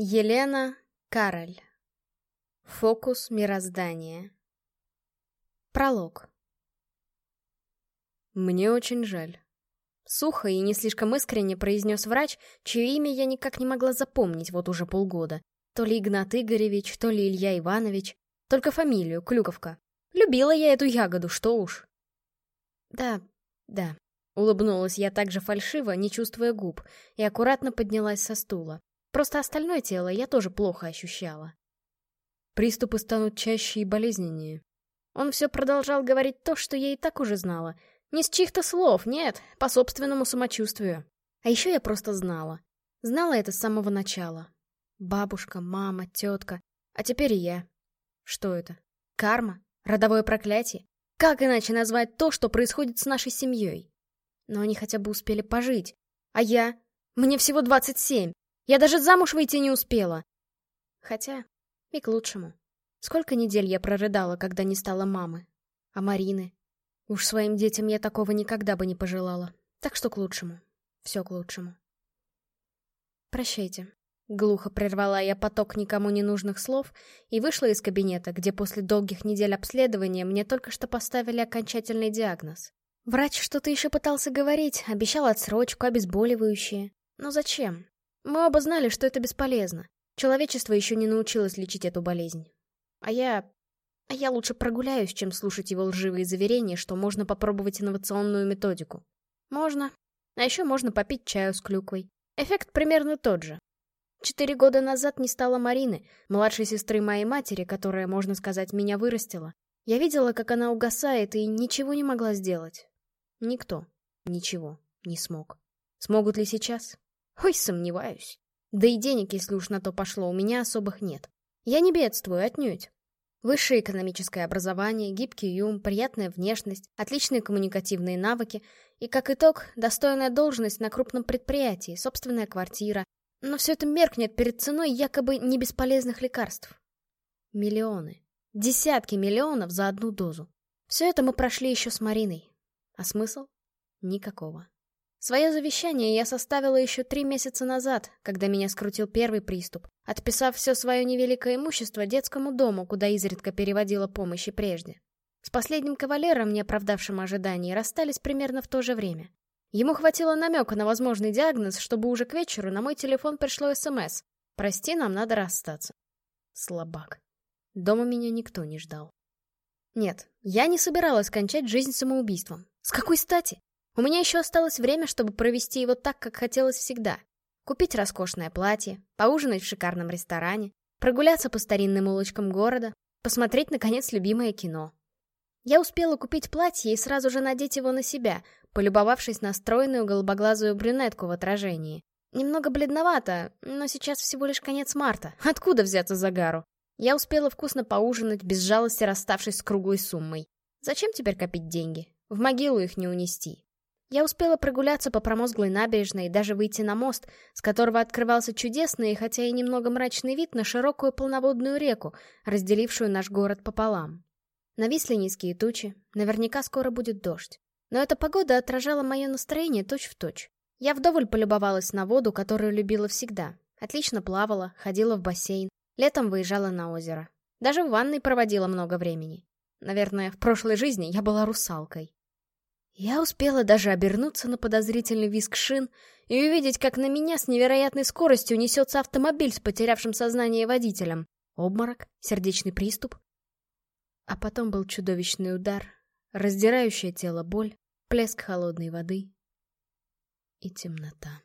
Елена Кароль. Фокус мироздания. Пролог. Мне очень жаль. Сухо и не слишком искренне произнес врач, чье имя я никак не могла запомнить вот уже полгода. То ли Игнат Игоревич, то ли Илья Иванович. Только фамилию, Клюковка. Любила я эту ягоду, что уж. Да, да. Улыбнулась я также фальшиво, не чувствуя губ, и аккуратно поднялась со стула. Просто остальное тело я тоже плохо ощущала. Приступы станут чаще и болезненнее. Он все продолжал говорить то, что я и так уже знала. Не с чьих-то слов, нет, по собственному самочувствию. А еще я просто знала. Знала это с самого начала. Бабушка, мама, тетка. А теперь и я. Что это? Карма? Родовое проклятие? Как иначе назвать то, что происходит с нашей семьей? Но они хотя бы успели пожить. А я? Мне всего 27. Я даже замуж выйти не успела. Хотя, и к лучшему. Сколько недель я прорыдала, когда не стала мамы. А Марины? Уж своим детям я такого никогда бы не пожелала. Так что к лучшему. Все к лучшему. Прощайте. Глухо прервала я поток никому не нужных слов и вышла из кабинета, где после долгих недель обследования мне только что поставили окончательный диагноз. Врач что-то еще пытался говорить, обещал отсрочку, обезболивающее. Но зачем? Мы оба знали, что это бесполезно. Человечество еще не научилось лечить эту болезнь. А я... А я лучше прогуляюсь, чем слушать его лживые заверения, что можно попробовать инновационную методику. Можно. А еще можно попить чаю с клюквой. Эффект примерно тот же. Четыре года назад не стало Марины, младшей сестры моей матери, которая, можно сказать, меня вырастила. Я видела, как она угасает, и ничего не могла сделать. Никто ничего не смог. Смогут ли сейчас? Ой, сомневаюсь. Да и денег, если уж на то пошло, у меня особых нет. Я не бедствую, отнюдь. Высшее экономическое образование, гибкий ум, приятная внешность, отличные коммуникативные навыки и, как итог, достойная должность на крупном предприятии, собственная квартира. Но все это меркнет перед ценой якобы не бесполезных лекарств. Миллионы. Десятки миллионов за одну дозу. Все это мы прошли еще с Мариной. А смысл? Никакого. Свое завещание я составила еще три месяца назад, когда меня скрутил первый приступ, отписав все свое невеликое имущество детскому дому, куда изредка переводила помощи прежде. С последним кавалером, не оправдавшим ожиданий, расстались примерно в то же время. Ему хватило намека на возможный диагноз, чтобы уже к вечеру на мой телефон пришло СМС. «Прости, нам надо расстаться». Слабак. Дома меня никто не ждал. Нет, я не собиралась кончать жизнь самоубийством. С какой стати? У меня еще осталось время, чтобы провести его так, как хотелось всегда. Купить роскошное платье, поужинать в шикарном ресторане, прогуляться по старинным улочкам города, посмотреть, наконец, любимое кино. Я успела купить платье и сразу же надеть его на себя, полюбовавшись на стройную голубоглазую брюнетку в отражении. Немного бледновато, но сейчас всего лишь конец марта. Откуда взяться загару? Я успела вкусно поужинать, без жалости расставшись с круглой суммой. Зачем теперь копить деньги? В могилу их не унести. Я успела прогуляться по промозглой набережной и даже выйти на мост, с которого открывался чудесный, хотя и немного мрачный вид на широкую полноводную реку, разделившую наш город пополам. Нависли низкие тучи, наверняка скоро будет дождь. Но эта погода отражала мое настроение точь-в-точь. Точь. Я вдоволь полюбовалась на воду, которую любила всегда. Отлично плавала, ходила в бассейн, летом выезжала на озеро. Даже в ванной проводила много времени. Наверное, в прошлой жизни я была русалкой. Я успела даже обернуться на подозрительный визг шин и увидеть, как на меня с невероятной скоростью несется автомобиль с потерявшим сознание водителем. Обморок, сердечный приступ. А потом был чудовищный удар, раздирающее тело боль, плеск холодной воды и темнота.